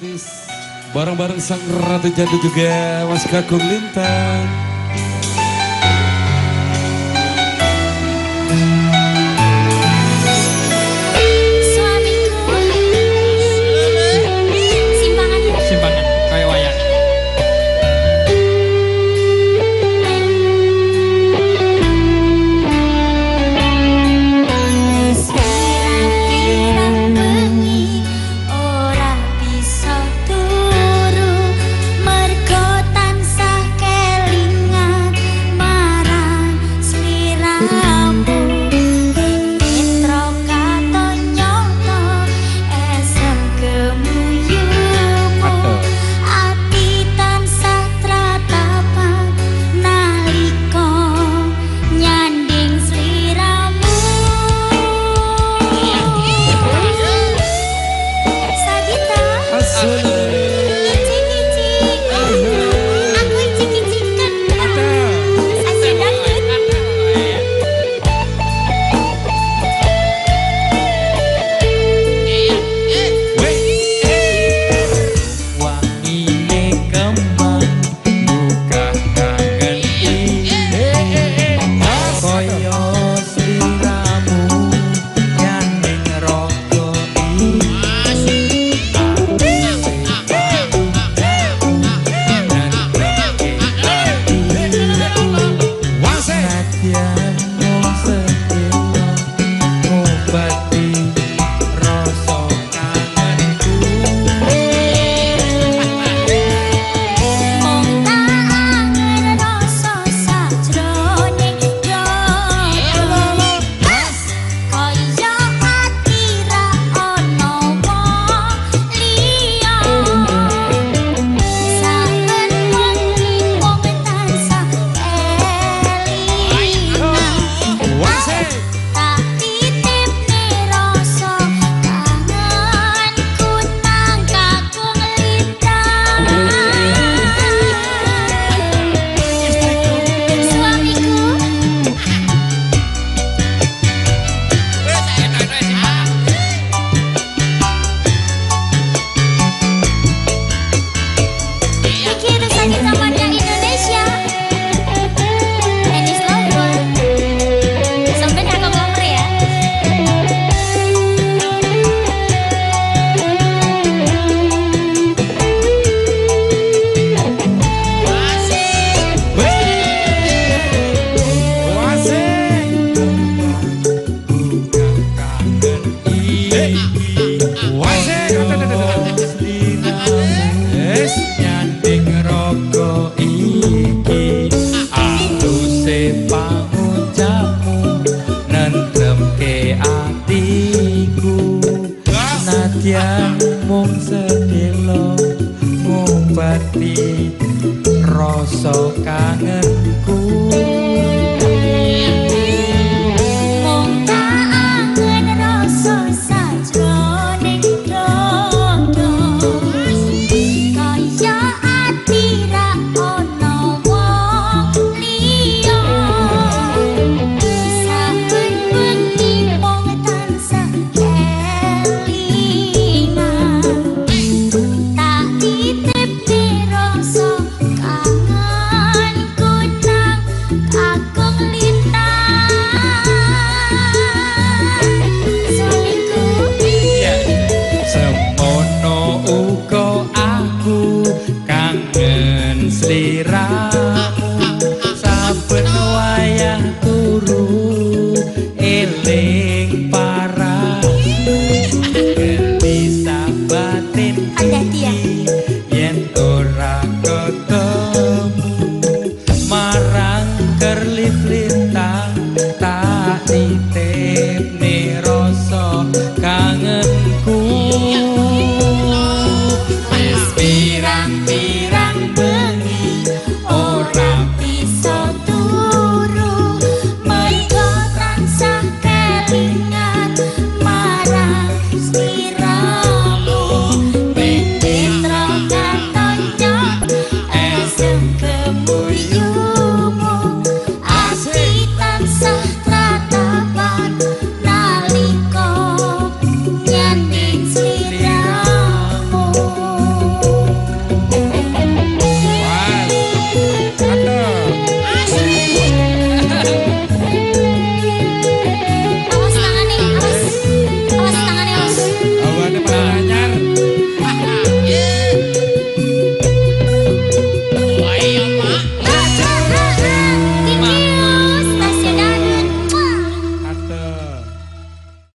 artis bareng-bareng sang ratu jadu juga Mas Kakung Lintang. the sun is a Yang mung sedelo ngobati rasa kangenku Ya.